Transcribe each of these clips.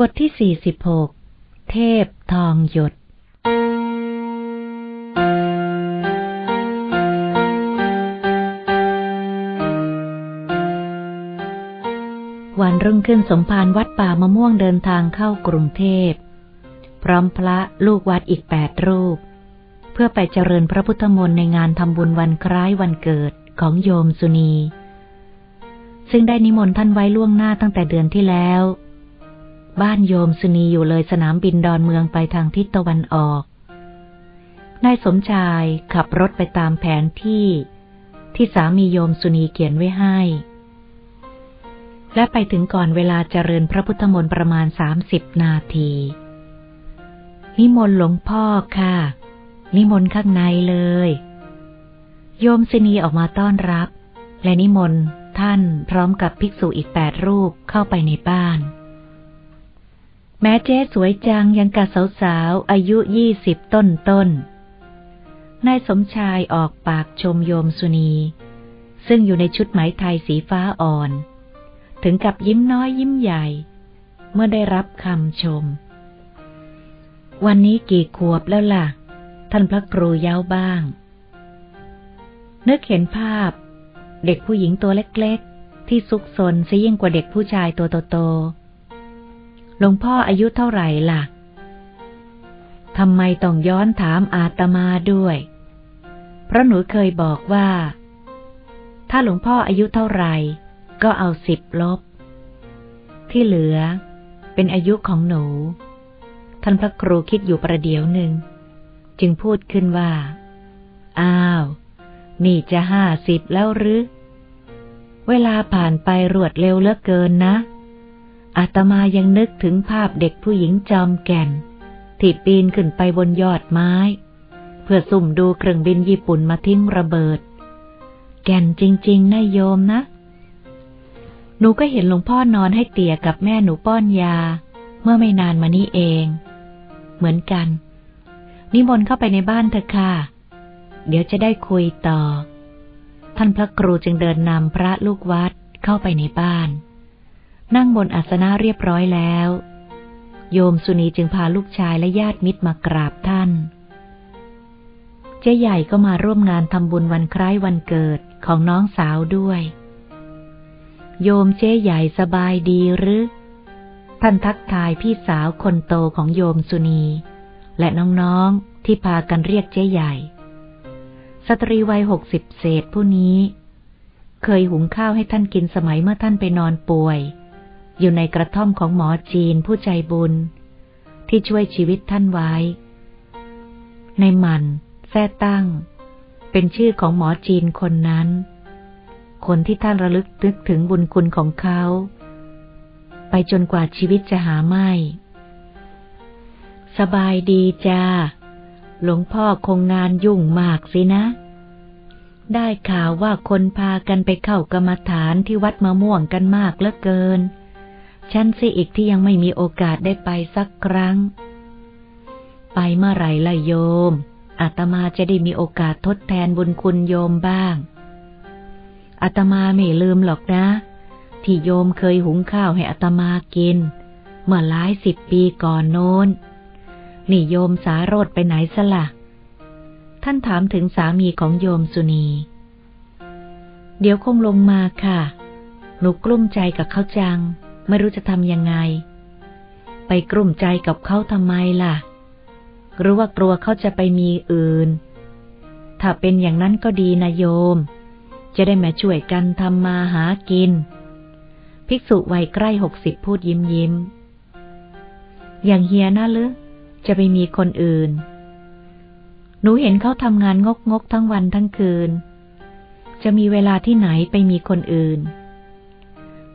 บทที่ 46 เทพทองหยด วันรุ่งขึ้นสมภารวัดป่ามะม่วงเดินทางเข้ากรุงเทพ พร้อมพระลูกวัดอีกแปดรูป เพื่อไปเจริญพระพุทธมนต์ในงานทำบุญวันคล้ายวันเกิดของโยมสุนี ซึ่งได้นิมนต์ท่านไว้ล่วงหน้าตั้งแต่เดือนที่แล้ว บ้านโยมสุนีอยู่เลยสนามบินดอนเมืองไปทางทิศตะวันออก นายสมชายขับรถไปตามแผนที่ที่สามีโยมสุนีเขียนไว้ให้ และไปถึงก่อนเวลาเจริญพระพุทธมนต์ประมาณสามสิบนาที นิมนต์หลวงพ่อค่ะ นิมนต์ข้างในเลย โยมสุนีออกมาต้อนรับ และนิมนต์ท่านพร้อมกับภิกษุอีกแปดรูปเข้าไปในบ้าน แม้เจ๊สวยจังยังกะสาวๆ อายุยี่สิบต้นต้นนายสมชายออกปากชมโยมสุนี ซึ่งอยู่ในชุดไหมไทยสีฟ้าอ่อน ถึงกับยิ้มน้อยยิ้มใหญ่ เมื่อได้รับคำชม วันนี้กี่ขวบแล้วล่ะ ท่านพระครูเย้าบ้าง นึกเห็นภาพ เด็กผู้หญิงตัวเล็กๆ ที่ซุกซนซะยิ่งกว่าเด็กผู้ชายตัวโตๆ หลวงพ่ออายุเท่าไหร่ล่ะ ทำไมต้องย้อนถามอาตมาด้วย เพราะหนูเคยบอกว่า ถ้าหลวงพ่ออายุเท่าไหร่ ก็เอาสิบลบ ที่เหลือ เป็นอายุของหนู ท่านพระครูคิดอยู่ประเดี๋ยวหนึ่ง จึงพูดขึ้นว่า อ้าว นี่จะห้าสิบแล้วหรือ เวลาผ่านไปรวดเร็วเหลือเกินนะ อาตมายังนึกถึงภาพเด็กผู้หญิงจอมแก่น ที่ปีนขึ้นไปบนยอดไม้ เพื่อสุ่มดูเครื่องบินญี่ปุ่นมาทิ้งระเบิด แก่นจริงๆนะโยมนะ หนูก็เห็นหลวงพ่อนอนให้เตี่ยกับแม่หนูป้อนยา เมื่อไม่นานมานี้เอง เหมือนกัน นิมนต์เข้าไปในบ้านเถอะค่ะ เดี๋ยวจะได้คุยต่อ ท่านพระครูจึงเดินนำพระลูกวัดเข้าไปในบ้าน นั่งบนอาสนะเรียบร้อยแล้ว โยมสุนีจึงพาลูกชายและญาติมิตรมากราบท่าน เจ๊ใหญ่ก็มาร่วมงานทำบุญวันคล้ายวันเกิดของน้องสาวด้วย โยมเจ๊ใหญ่สบายดีหรือ ท่านทักทายพี่สาวคนโตของโยมสุนี และน้องๆที่พากันเรียกเจ๊ใหญ่ สตรีวัยหกสิบเศษผู้นี้ เคยหุงข้าวให้ท่านกินสมัยเมื่อท่านไปนอนป่วย อยู่ในกระท่อมของหมอจีนผู้ใจบุญ ที่ช่วยชีวิตท่านไว้ ในมันแท้ตั้ง เป็นชื่อของหมอจีนคนนั้น คนที่ท่านระลึกนึกถึงบุญคุณของเขา ไปจนกว่าชีวิตจะหาไม่ สบายดีจ้า หลวงพ่อคงงานยุ่งมากสินะ ได้ข่าวว่าคนพากันไปเข้ากรรมฐานที่วัดมะม่วงกันมากเหลือเกิน ฉันสิอีกที่ยังไม่มีโอกาสได้ไปสักครั้ง ไปเมื่อไรล่ะโยม อาตมาจะได้มีโอกาสทดแทนบุญคุณโยมบ้าง อาตมาไม่ลืมหรอกนะ ที่โยมเคยหุงข้าวให้อาตมากิน เมื่อหลายสิบปีก่อนโน้น นี่โยมสาโรดไปไหนสละ ท่านถามถึงสามีของโยมสุนี เดี๋ยวคงลงมาค่ะ หนูกลุ้มใจกับเขาจัง ไม่รู้จะทำยังไง ไปกลุ่มใจกับเขาทำไมล่ะ หรือว่ากลัวเขาจะไปมีอื่น ถ้าเป็นอย่างนั้นก็ดีนะโยม จะได้มาช่วยกันทำมาหากิน ภิกษุวัยใกล้หกสิบพูดยิ้มยิ้ม อย่างเฮียนะหรือจะไปมีคนอื่น หนูเห็นเขาทำงานงกงกทั้งวันทั้งคืน จะมีเวลาที่ไหนไปมีคนอื่น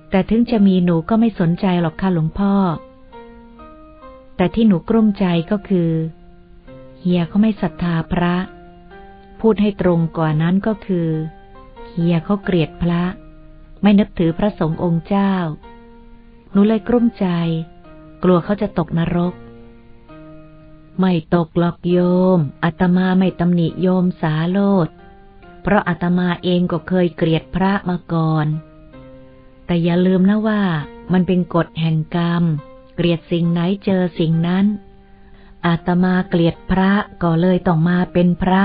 แต่ถึงจะมีหนูก็ไม่สนใจหรอกค่ะหลวงพ่อ แต่ที่หนูกลุ้มใจก็คือ เฮียเขาไม่ศรัทธาพระ พูดให้ตรงกว่านั้นก็คือ เฮียเขาเกลียดพระ ไม่นับถือพระสงฆ์องค์เจ้า หนูเลยกลุ้มใจ กลัวเขาจะตกนรก ไม่ตกหรอกโยมอาตมาไม่ตำหนิโยมสาโลดเพราะอาตมาเองก็เคยเกลียดพระมาก่อน แต่อย่าลืมนะว่ามันเป็นกฎแห่งกรรม เกลียดสิ่งไหนเจอสิ่งนั้น อาตมาเกลียดพระก็เลยต้องมาเป็นพระ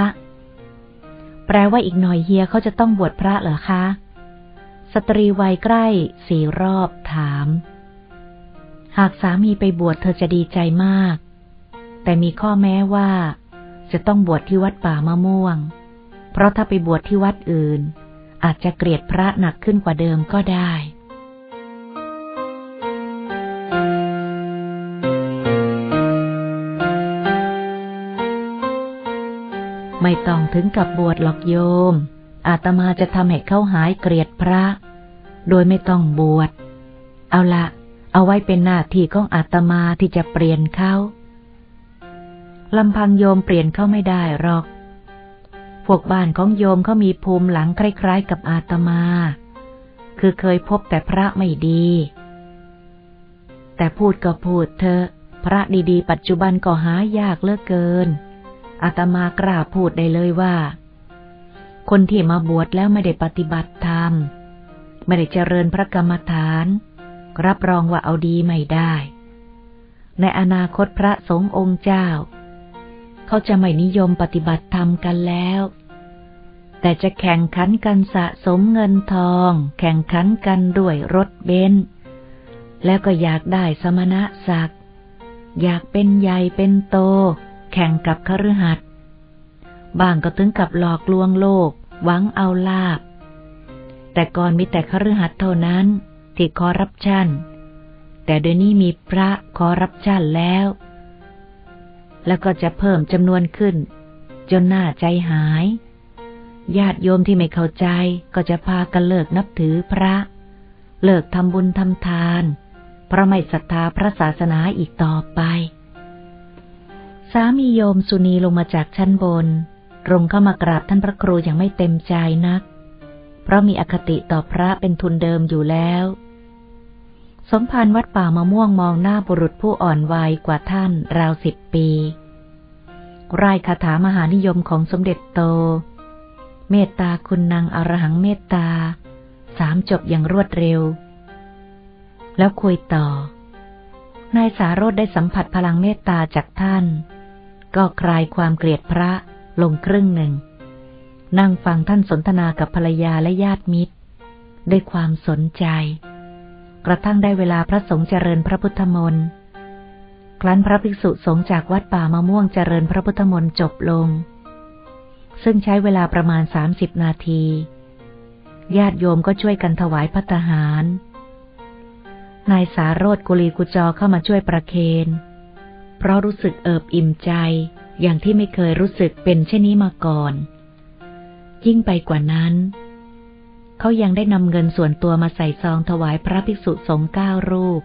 แปลว่าอีกหน่อยเฮียเขาจะต้องบวชพระเหรอคะ สตรีวัยใกล้สี่รอบถาม หากสามีไปบวชเธอจะดีใจมาก แต่มีข้อแม้ว่า จะต้องบวชที่วัดป่ามะม่วง เพราะถ้าไปบวชที่วัดอื่น อาจจะเกลียดพระหนักขึ้นกว่าเดิมก็ได้ ไม่ต้องถึงกับบวชหรอกโยม อาตมาจะทำให้เขาหายเกลียดพระ โดยไม่ต้องบวช เอาละเอาไว้เป็นหน้าที่ของอาตมาที่จะเปลี่ยนเขาลำพังโยมเปลี่ยนเขาไม่ได้หรอก พวกบ้านของโยมเขามีภูมิหลังคล้าย ๆ กับอาตมา คือเคยพบแต่พระไม่ดี แต่พูดก็พูดเถอะ พระดีๆ ปัจจุบันก็หายากเลือเกิน อาตมากล้าพูดได้เลยว่า คนที่มาบวชแล้วไม่ได้ปฏิบัติธรรม ไม่ได้เจริญพระกรรมฐาน รับรองว่าเอาดีไม่ได้ ในอนาคตพระสงฆ์องค์เจ้า เขาจะไม่นิยมปฏิบัติธรรมกันแล้ว แต่จะแข่งขันกันสะสมเงินทอง แข่งขันกันด้วยรถเบนซ์แล้วก็อยากได้สมณะศักดิ์อยากเป็นใหญ่เป็นโต แข่งกับคฤหัสถ์บางก็ถึงกับหลอกลวงโลก หวังเอาลาบ แต่ก่อนมีแต่คฤหัสถ์เท่านั้นที่คอรับชันแต่เดี๋ยวนี้มีพระคอรับชันแล้ว แล้วก็จะเพิ่มจำนวนขึ้น จนหน่าใจหาย ญาติโยมที่ไม่เข้าใจก็จะพากันเลิกนับถือพระ เลิกทำบุญทำทาน เพราะไม่ศรัทธาพระศาสนาอีกต่อไป สามีโยมสุนีลงมาจากชั้นบนตรงเข้ามากราบท่านพระครูอย่างไม่เต็มใจนัก เพราะมีอคติต่อพระเป็นทุนเดิมอยู่แล้ว สมภารวัดป่ามะม่วงมองหน้าบุรุษผู้อ่อนวัยกว่าท่านราวสิบปีรายคาถามหานิยมของสมเด็จโต เมตตาคุณนางอรหังเมตตา สามจบอย่างรวดเร็ว แล้วคุยต่อ นายสารสได้สัมผัสพลังเมตตาจากท่าน ก็คลายความเกลียดพระลงครึ่งหนึ่ง นั่งฟังท่านสนทนากับภรรยาและญาติมิตร ด้วยความสนใจ กระทั่งได้เวลาพระสงฆ์เจริญพระพุทธมนต์ครั้นพระภิกษุสงฆ์จากวัดป่ามะม่วงเจริญพระพุทธมนต์จบลง ซึ่งใช้เวลาประมาณสามสิบนาที ญาติโยมก็ช่วยกันถวายพัตหาร นายสารโรธกุลีกุจอเข้ามาช่วยประเคน เพราะรู้สึกเอิบอิ่มใจ อย่างที่ไม่เคยรู้สึกเป็นเช่นนี้มาก่อน ยิ่งไปกว่านั้น เขายังได้นำเงินส่วนตัวมาใส่ซองถวายพระภิกษุสงฆ์เก้ารูป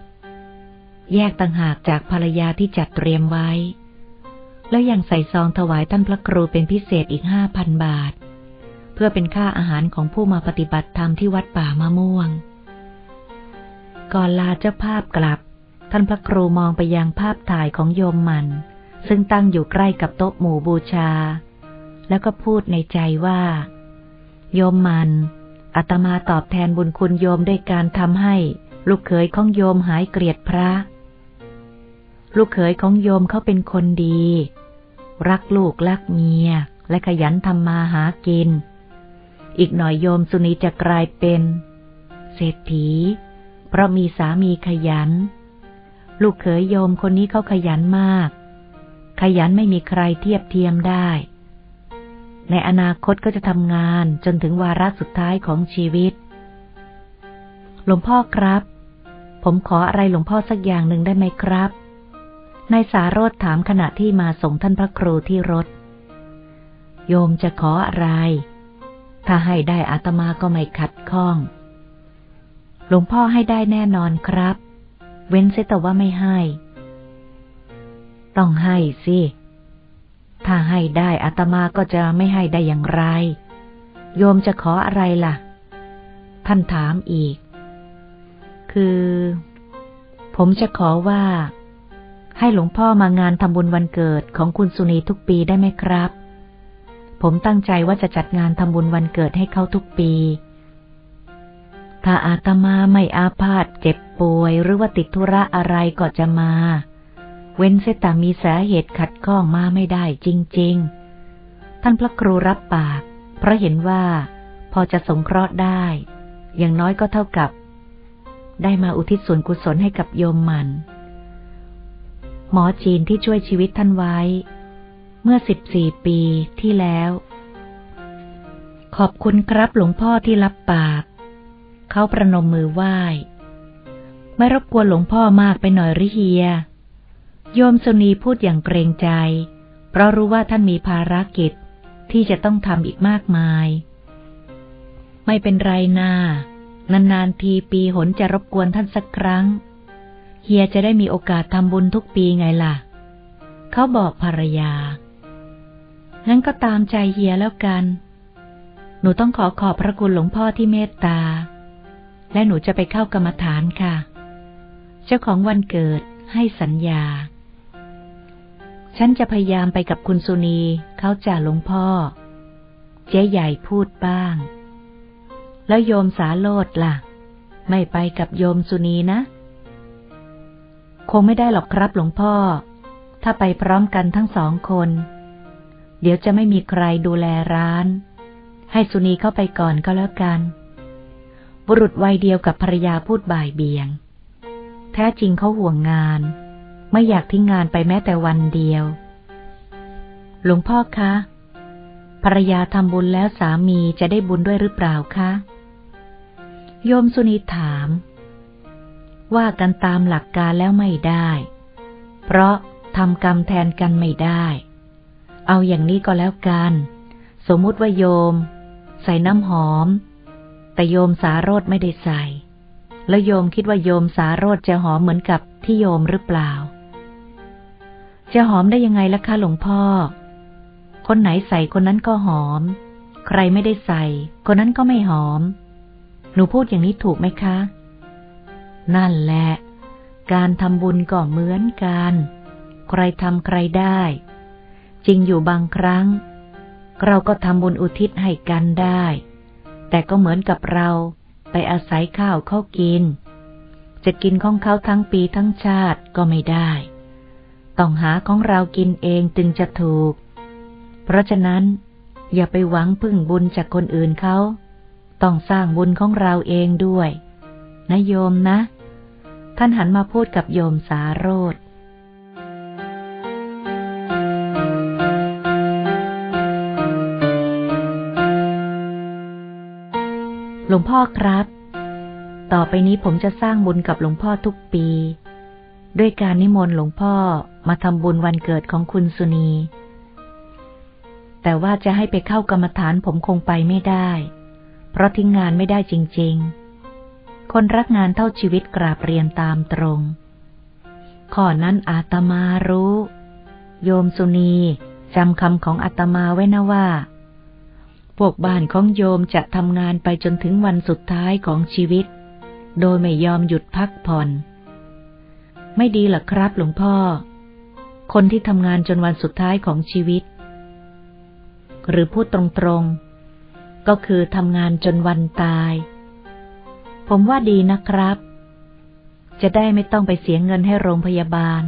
แยกต่างหากจากภรรยาที่จัดเตรียมไว้ แล้วยังใส่ซองถวายท่านพระครูเป็นพิเศษอีกห้าพันบาท เพื่อเป็นค่าอาหารของผู้มาปฏิบัติธรรมที่วัดป่ามะม่วง ก่อนลาเจ้าภาพกลับ ท่านพระครูมองไปยังภาพถ่ายของโยมมัน ซึ่งตั้งอยู่ใกล้กับโต๊ะหมู่บูชา แล้วก็พูดในใจว่า โยมมันอาตมาตอบแทนบุญคุณโยมด้วยการทำให้ ลูกเขยของโยมหายเกลียดพระ ลูกเขยของโยมเขาเป็นคนดี รักลูกรักเมีย และขยันทำมาหากิน อีกหน่อยโยมสุนีจะกลายเป็น เศรษฐี เพราะมีสามีขยัน ลูกเขยโยมคนนี้เขาขยันมาก ขยันไม่มีใครเทียบเทียมได้ ในอนาคตก็จะทำงานจนถึงวาระสุดท้ายของชีวิต หลวงพ่อครับ ผมขออะไรหลวงพ่อสักอย่างหนึ่งได้ไหมครับนายสารโรธถามขณะที่มาส่งท่านพระครูที่รถ โยมจะขออะไร ถ้าให้ได้อาตมาก็ไม่ขัดข้อง หลวงพ่อให้ได้แน่นอนครับ เว้นเสียแต่ว่าไม่ให้ ต้องให้สิ ถ้าให้ได้อาตมาก็จะไม่ให้ได้อย่างไร โยมจะขออะไรล่ะ ท่านถามอีก คือ ผมจะขอว่า ให้หลวงพ่อมางานทำบุญวันเกิดของคุณสุนีทุกปีได้ไหมครับ ผมตั้งใจว่าจะจัดงานทำบุญวันเกิดให้เขาทุกปี ถ้าอาตมาไม่อาพาธเจ็บป่วยหรือว่าติดธุระอะไรก็จะมา เว้นเสียแต่มีสาเหตุขัดข้องมาไม่ได้จริง ๆ ท่านพระครูรับปาก เพราะเห็นว่าพอจะสงเคราะห์ได้ อย่างน้อยก็เท่ากับ ได้มาอุทิศส่วนกุศลให้กับโยมมัน หมอจีนที่ช่วยชีวิตท่านไว้ เมื่อสิบสี่ปีที่แล้ว ขอบคุณครับหลวงพ่อที่รับปาก เขาประนมมือไหว้ ไม่รบกวนหลวงพ่อมากไปหน่อยหริเฮีย โยมสุนีพูดอย่างเกรงใจ เพราะรู้ว่าท่านมีภารกิจที่จะต้องทำอีกมากมาย ไม่เป็นไรนานานๆทีปีหนจะรบกวนท่านสักครั้ง เฮียจะได้มีโอกาสทำบุญทุกปีไงล่ะ เขาบอกภรรยา งั้นก็ตามใจเฮียแล้วกัน หนูต้องขอขอบพระคุณหลวงพ่อที่เมตตา และหนูจะไปเข้ากรรมฐานค่ะ เจ้าของวันเกิดให้สัญญา ฉันจะพยายามไปกับคุณสุนีเขาจ่าหลวงพ่อ เจ๊ใหญ่พูดบ้าง แล้วโยมสาโลดล่ะ ไม่ไปกับโยมสุนีนะ คงไม่ได้หรอกครับหลวงพ่อ ถ้าไปพร้อมกันทั้งสองคน เดี๋ยวจะไม่มีใครดูแลร้าน ให้สุนีเข้าไปก่อนก็แล้วกัน บุรุษวัยเดียวกับภรรยาพูดบ่ายเบียง แท้จริงเขาห่วงงาน ไม่อยากทิ้งงานไปแม้แต่วันเดียว หลวงพ่อคะ ภรรยาทำบุญแล้วสามีจะได้บุญด้วยหรือเปล่าคะ โยมสุนีถาม ว่ากันตามหลักการแล้วไม่ได้ เพราะทำกรรมแทนกันไม่ได้ เอาอย่างนี้ก็แล้วกัน สมมุติว่าโยม ใส่น้ำหอม แต่โยมสาโรธไม่ได้ใส่ แล้วโยมคิดว่าโยมสาโรธจะหอมเหมือนกับที่โยมหรือเปล่า จะหอมได้ยังไงล่ะคะหลวงพ่อ คนไหนใส่คนนั้นก็หอม ใครไม่ได้ใส่ คนนั้นก็ไม่หอม หนูพูดอย่างนี้ถูกไหมคะ นั่นแหละ การทำบุญก็เหมือนกัน ใครทำใครได้ จริงอยู่บางครั้ง เราก็ทำบุญอุทิศให้กันได้ แต่ก็เหมือนกับเราไปอาศัยข้าวเขากิน จะกินของเขาทั้งปีทั้งชาติก็ไม่ได้ ต้องหาของเรากินเองจึงจะถูก เพราะฉะนั้น อย่าไปหวังพึ่งบุญจากคนอื่นเขา ต้องสร้างบุญของเราเองด้วย นะโยมนะ ท่านหันมาพูดกับโยมสาโรธ หลวงพ่อครับ ต่อไปนี้ผมจะสร้างบุญกับหลวงพ่อทุกปี ด้วยการนิมนต์หลวงพ่อมาทำบุญวันเกิดของคุณสุนี แต่ว่าจะให้ไปเข้ากรรมฐานผมคงไปไม่ได้ เพราะทิ้งงานไม่ได้จริง ๆ คนรักงานเท่าชีวิตกราบเรียนตามตรง ข้อนั้นอาตมารู้ โยมสุนีจำคำของอาตมาไว้นะว่า พวกบ้านของโยมจะทำงานไปจนถึงวันสุดท้ายของชีวิต โดยไม่ยอมหยุดพักผ่อน ไม่ดีหรอครับหลวงพ่อ คนที่ทำงานจนวันสุดท้ายของชีวิต หรือพูดตรงๆ ก็คือทำงานจนวันตาย ผมว่าดีนะครับ จะได้ไม่ต้องไปเสียเงินให้โรงพยาบาล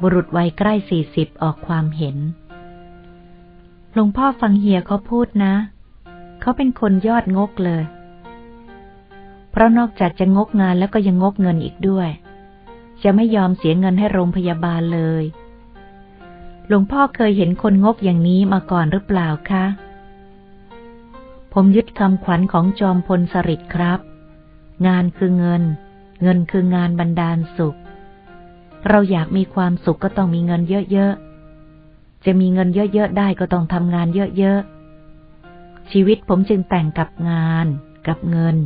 บุรุษวัยใกล้สี่สิบออกความเห็น หลวงพ่อฟังเฮียเขาพูดนะ เขาเป็นคนยอดงกเลย เพราะนอกจากจะงกงานแล้วก็ยังงกเงินอีกด้วย จะไม่ยอมเสียเงินให้โรงพยาบาลเลย หลวงพ่อเคยเห็นคนงกอย่างนี้มาก่อนหรือเปล่าคะ ผมยึดคำขวัญของจอมพลสฤษดิ์ครับ งานคือเงิน เงินคืองานบรรดาลสุข เราอยากมีความสุขก็ต้องมีเงินเยอะๆ จะมีเงินเยอะๆได้ก็ต้องทำงานเยอะๆ ชีวิตผมจึงแต่งกับงานกับเงิน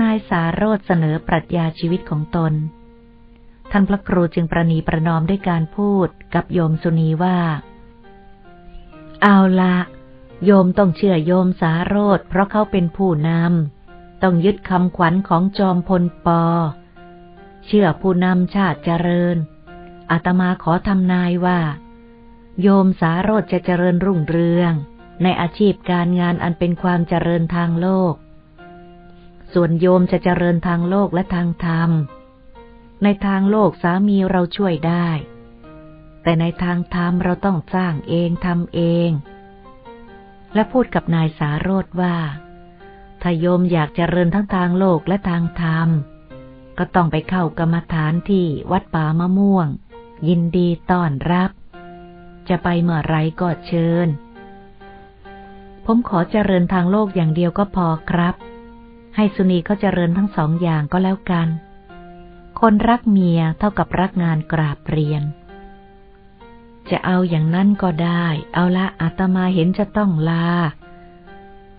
นายสาโรธเสนอปรัชญาชีวิตของตน ท่านพระครูจึงประนีประนอมด้วยการพูดกับโยมสุนีว่า เอาละโยมต้องเชื่อโยมสาโรธเพราะเขาเป็นผู้นำ ต้องยึดคำขวัญของจอมพลปอ เชื่อผู้นำชาติเจริญอาตมาขอทำนายว่า โยมสาโรธจะเจริญรุ่งเรือง ในอาชีพการงานอันเป็นความเจริญทางโลกสส่วนโยมจะเจริญทางโลกและทางธรรม ในทางโลกสามีเราช่วยได้ แต่ในทางธรรมเราต้องสร้างเองทำเอง และพูดกับนายสาโรธว่า ถ้าโยมอยากเจริญทั้งทางโลกและทางธรรม ก็ต้องไปเข้ากรรมฐานที่วัดป่ามะม่วง ยินดีต้อนรับ จะไปเมื่อไรก็เชิญ ผมขอเจริญทางโลกอย่างเดียวก็พอครับ ให้สุนีเขาเจริญทั้งสองอย่างก็แล้วกัน คนรักเมียเท่ากับรักงานกราบเรียน จะเอาอย่างนั้นก็ได้ เอาละอาตมาเห็นจะต้องลา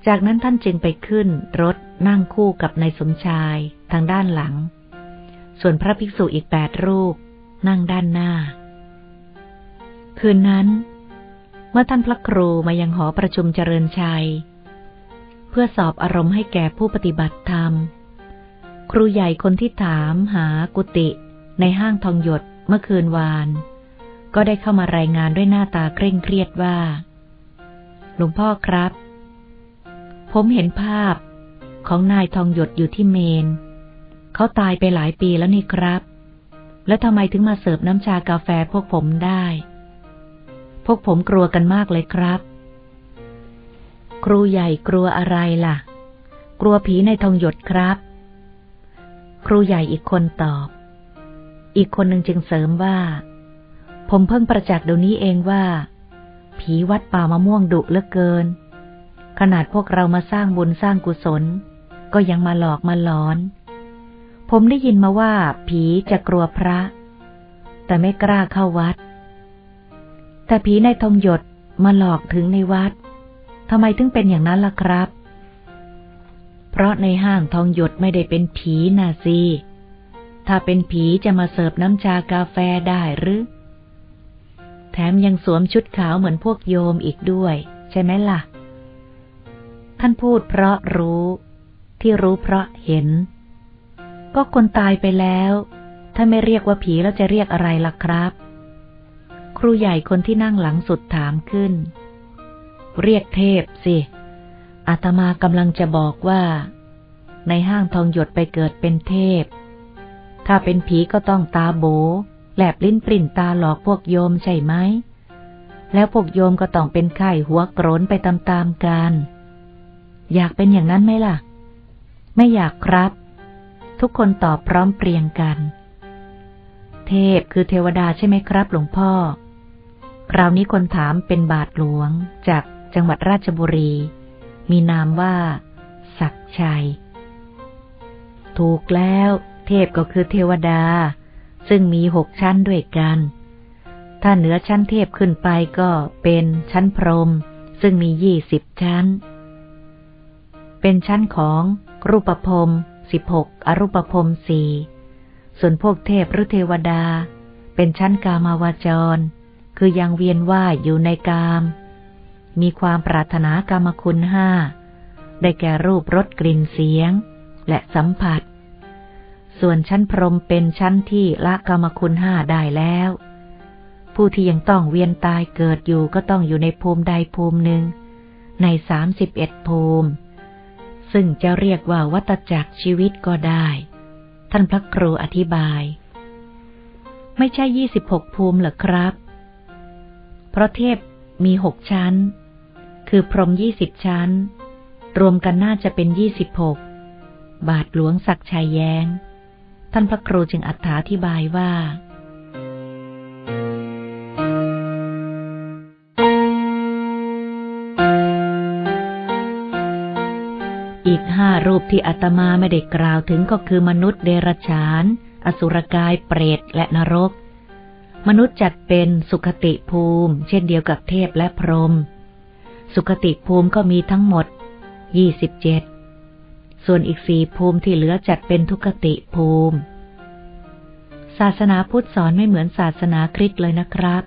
จากนั้นท่านจึงไปขึ้นรถนั่งคู่กับนายสมชายทางด้านหลัง ส่วนพระภิกษุอีกแปดรูปนั่งด้านหน้า คืนนั้น เมื่อท่านพระครูมายังหอประชุมเจริญชัย เพื่อสอบอารมณ์ให้แก่ผู้ปฏิบัติธรรม ครูใหญ่คนที่ถามหากุติในห้างทองหยดเมื่อคืนวาน ก็ได้เข้ามารายงานด้วยหน้าตาเคร่งเครียดว่า หลวงพ่อครับ ผมเห็นภาพของนายทองหยดอยู่ที่เมน เขาตายไปหลายปีแล้วนี่ครับ แล้วทำไมถึงมาเสิร์ฟน้ำชากาแฟพวกผมได้ วกผมกลัวกันมากเลยครับ ครูใหญ่กลัวอะไรล่ะ กลัวผีในทองหยดครับ ครูใหญ่อีกคนตอบ อีกคนหนึ่งจึงเสริมว่า ผมเพิ่งประจักษ์เดี๋ยวนี้เองว่า ผีวัดป่ามะม่วงดุเหลือเกิน ขนาดพวกเรามาสร้างบุญสร้างกุศล ก็ยังมาหลอกมาหลอน ผมได้ยินมาว่าผีจะกลัวพระ แต่ไม่กล้าเข้าวัด แต่ผีในทองหยดมาหลอกถึงในวัดทำไมถึงเป็นอย่างนั้นล่ะครับ เพราะในห้างทองหยดไม่ได้เป็นผีน่ะสิถ้าเป็นผีจะมาเสิร์ฟน้ำชากาแฟได้หรือ แถมยังสวมชุดขาวเหมือนพวกโยมอีกด้วย ใช่ไหมล่ะ ท่านพูดเพราะรู้ที่รู้เพราะเห็น ก็คนตายไปแล้ว ถ้าไม่เรียกว่าผีแล้วจะเรียกอะไรล่ะครับ ครูใหญ่คนที่นั่งหลังสุดถามขึ้น เรียกเทพสิอาตมากำลังจะบอกว่า ในห้างทองหยดไปเกิดเป็นเทพ ถ้าเป็นผีก็ต้องตาโบ แหลบลิ้นปริ่นตาหลอกพวกโยมใช่ไหม แล้วพวกโยมก็ต้องเป็นไข้หัวกรนไปตามๆกัน อยากเป็นอย่างนั้นไหมล่ะ ไม่อยากครับ ทุกคนตอบพร้อมเปรียงกัน เทพคือเทวดาใช่ไหมครับ หลวงพ่อ คราวนี้คนถามเป็นบาทหลวงจากจังหวัดราชบุรี มีนามว่า ศักชัย ถูกแล้ว เทพก็คือเทวดา ซึ่งมีหกชั้นด้วยกัน ถ้าเหนือชั้นเทพขึ้นไปก็เป็นชั้นพรหมซึ่งมียี่สิบชั้น เป็นชั้นของรูปภพสิบหกอรูปภพสี่ส่วนพวกเทพหรือเทวดา เป็นชั้นกามาวจร คือยังเวียนว่ายอยู่ในกาม มีความปรารถนากรรมคุณห้า ได้แก่รูปรสกลิ่นเสียง และสัมผัส ส่วนชั้นพรมเป็นชั้นที่ละกรรมคุณห้าได้แล้ว ผู้ที่ยังต้องเวียนตายเกิดอยู่ก็ต้องอยู่ในภูมิใดภูมิหนึ่ง ในสามสิบเอ็ดภูมิ ซึ่งจะเรียกว่าวัตจักรชีวิตก็ได้ ท่านพระครูอธิบาย ไม่ใช่ยี่สิบหกภูมิหรอครับ ราะเทพมีหกชั้น คือพรมยี่สิบชั้น รวมกันน่าจะเป็นยี่สิบหกบาทหลวงศักชัยแยง้ง ท่านพระครูจึงอธิบายว่า อีกห้ารูปที่อาตมาไม่ได้กล่าวถึงก็คือมนุษย์เดรัจฉาน อสุรกายเปรตและนรก มนุษย์จัดเป็นสุขติภูมิ เช่นเดียวกับเทพและพรหม สุคติภูมิก็มีทั้งหมด ยี่สิบเจ็ด ส่วนอีกสี่ภูมิที่เหลือจัดเป็นทุกติภูมิ ศาสนาพุทธสอนไม่เหมือนศาสนาคริสต์เลยนะครับ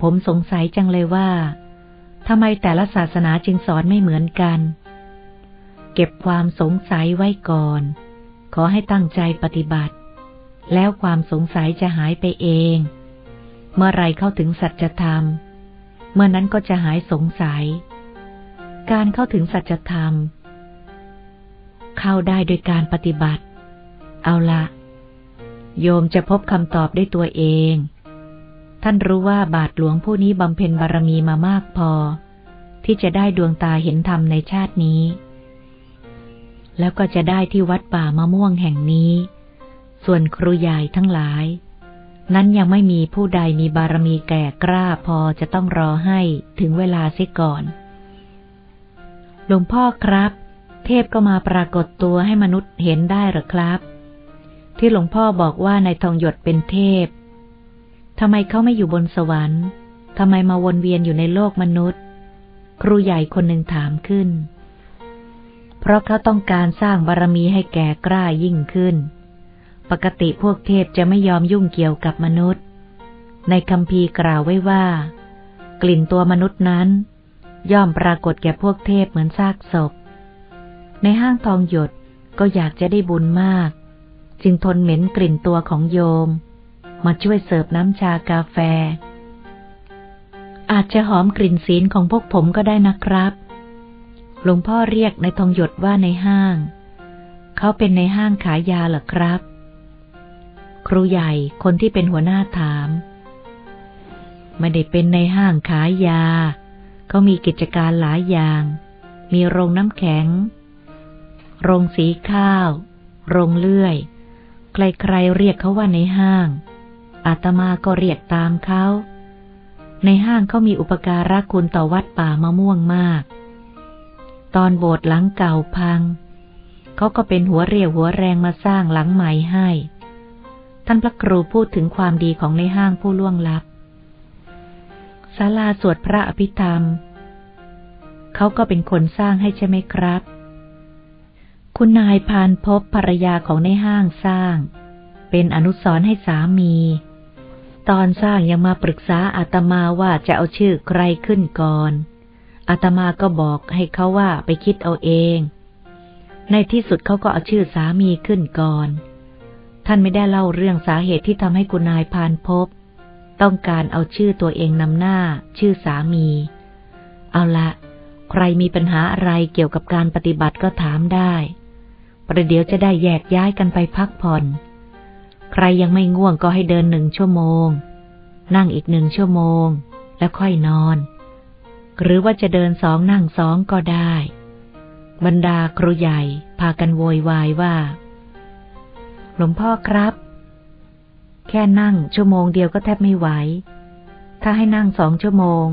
ผมสงสัยจังเลยว่าทำไมแต่ละศาสนาจึงสอนไม่เหมือนกัน เก็บความสงสัยไว้ก่อน ขอให้ตั้งใจปฏิบัติ แล้วความสงสัยจะหายไปเอง เมื่อไรเข้าถึงสัจธรรม เมื่อนั้นก็จะหายสงสัย การเข้าถึงสัจธรรม เข้าได้โดยการปฏิบัติ เอาละโยมจะพบคำตอบได้ตัวเอง ท่านรู้ว่าบาทหลวงผู้นี้บำเพ็ญบารมีมามากพอ ที่จะได้ดวงตาเห็นธรรมในชาตินี้ แล้วก็จะได้ที่วัดป่ามะม่วงแห่งนี้ ส่วนครูใหญ่ทั้งหลาย นั้นยังไม่มีผู้ใดมีบารมีแก่กล้าพอจะต้องรอให้ถึงเวลาเสียก่อน หลวงพ่อครับ เทพก็มาปรากฏตัวให้มนุษย์เห็นได้หรือครับ ที่หลวงพ่อบอกว่านายทองหยดเป็นเทพทำไมเขาไม่อยู่บนสวรรค์ ทำไมมาวนเวียนอยู่ในโลกมนุษย์ ครูใหญ่คนหนึ่งถามขึ้น เพราะเขาต้องการสร้างบารรมีให้แก่กล้ายิ่งขึ้น ปกติพวกเทพจะไม่ยอมยุ่งเกี่ยวกับมนุษย์ ในคำพีกล่าวไว้ว่า กลิ่นตัวมนุษย์นั้น ย่อมปรากฏแก่พวกเทพเหมือนซากศพ ในห้างทองหยดก็อยากจะได้บุญมาก จึงทนเหม็นกลิ่นตัวของโยม มาช่วยเสิร์ฟน้ำชากาแฟ อาจจะหอมกลิ่นศีลของพวกผมก็ได้นะครับหลวงพ่อเรียกในทองหยดว่าในห้าง เขาเป็นในห้างขายยาเหรอครับ รูใหญ่คนที่เป็นหัวหน้าถาม ไม่ได้เป็นในห้างขายยา เขามีกิจการหลายอย่าง มีโรงน้ำแข็ง โรงสีข้าว โรงเลื่อย ใครๆเรียกเขาว่าในห้าง อาตมาก็เรียกตามเขา ในห้างเขามีอุปการะคุณต่อวัดป่ามะม่วงมาก ตอนโบสถ์หลังเก่าพังเขาก็เป็นหัวเรียวหัวแรงมาสร้างหลังใหม่ให้ ท่านพระครูพูดถึงความดีของในห้างผู้ล่วงลับศาลาสวดพระอภิธรรม เขาก็เป็นคนสร้างให้ใช่ไหมครับ คุณนายพานพบภรรยาของในห้างสร้าง เป็นอนุสรให้สามี ตอนสร้างยังมาปรึกษาอาตมาว่าจะเอาชื่อใครขึ้นก่อนอาตมาก็บอกให้เขาว่าไปคิดเอาเอง ในที่สุดเขาก็เอาชื่อสามีขึ้นก่อน ท่านไม่ได้เล่าเรื่องสาเหตุที่ทำให้คุณนายพานพบ ต้องการเอาชื่อตัวเองนำหน้า ชื่อสามี เอาละ ใครมีปัญหาอะไรเกี่ยวกับการปฏิบัติก็ถามได้ ประเดี๋ยวจะได้แยกย้ายกันไปพักผ่อน ใครยังไม่ง่วงก็ให้เดินหนึ่งชั่วโมง นั่งอีกหนึ่งชั่วโมง แล้วค่อยนอน หรือว่าจะเดินสองนั่งสองก็ได้ บรรดาครูใหญ่พากันโวยวายว่า หลวงพ่อครับ แค่นั่งชั่วโมงเดียวก็แทบไม่ไหว ถ้าให้นั่งสองชั่วโมง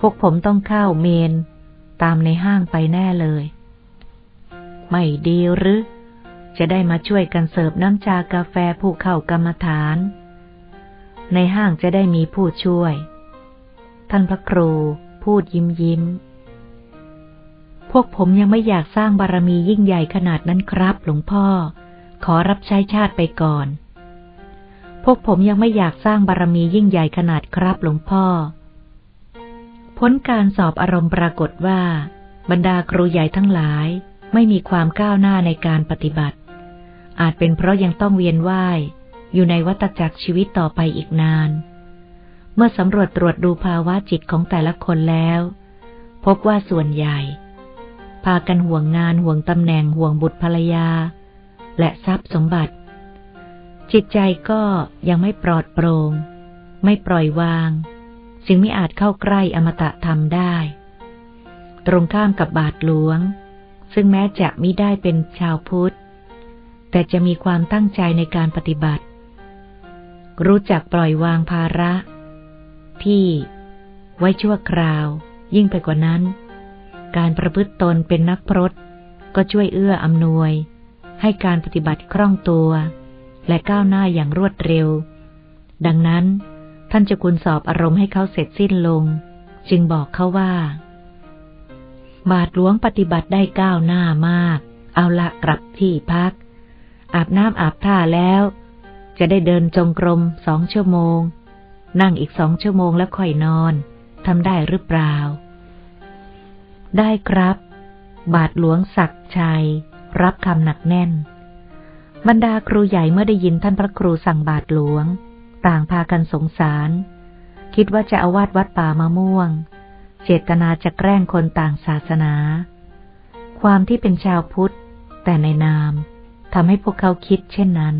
พวกผมต้องเข้าเมน ตามในห้างไปแน่เลย ไม่ดีหรือ จะได้มาช่วยกันเสิร์ฟน้ำชากาแฟผู้เข้ากรรมฐาน ในห้างจะได้มีผู้ช่วย ท่านพระครูพูดยิ้มยิ้มพวกผมยังไม่อยากสร้างบารมียิ่งใหญ่ขนาดนั้นครับ หลวงพ่อ ขอรับใช้ชาติไปก่อน พวกผมยังไม่อยากสร้างบารมียิ่งใหญ่ขนาดครับหลวงพ่อ ผลการสอบอารมณ์ปรากฏว่า บรรดาครูใหญ่ทั้งหลายไม่มีความก้าวหน้าในการปฏิบัติ อาจเป็นเพราะยังต้องเวียนว่ายอยู่ในวัฏจักรชีวิตต่อไปอีกนาน เมื่อสำรวจตรวจดูภาวะจิตของแต่ละคนแล้ว พบว่าส่วนใหญ่ พากันห่วงงานห่วงตำแหน่งห่วงบุตรภรรยา และทรัพย์สมบัติ จิตใจก็ยังไม่ปลอดโปรง่งไม่ปล่อยวาง จึงไม่อาจเข้าใกล้อมตะธรรมได้ ตรงข้ามกับบาทหลวง ซึ่งแม้จะมิได้เป็นชาวพุทธ แต่จะมีความตั้งใจในการปฏิบัติ รู้จักปล่อยวางภาระ ที่ ไว้ชั่วคราว ยิ่งไปกว่านั้น การประพฤติตนเป็นนักพรตก็ช่วยเอื้ออำนวย ให้การปฏิบัติคล่องตัว และก้าวหน้าอย่างรวดเร็ว ดังนั้น ท่านจะคุณสอบอารมณ์ให้เขาเสร็จสิ้นลง จึงบอกเขาว่า บาทหลวงปฏิบัติได้ก้าวหน้ามาก เอาละกลับที่พัก อาบน้ำอาบท่าแล้ว จะได้เดินจงกรมสองชั่วโมง นั่งอีกสองชั่วโมงแล้วค่อยนอนทำได้หรือเปล่า ได้ครับ บาทหลวงศักชัย รับคำหนักแน่น บรรดาครูใหญ่เมื่อได้ยินท่านพระครูสั่งบาทหลวง ต่างพากันสงสาร คิดว่าจะอาวาดวัดป่ามะม่วง เจตนาจะแกล้งคนต่างศาสนา ความที่เป็นชาวพุทธแแต่ในนามทำให้พวกเขาคิดเช่นนั้น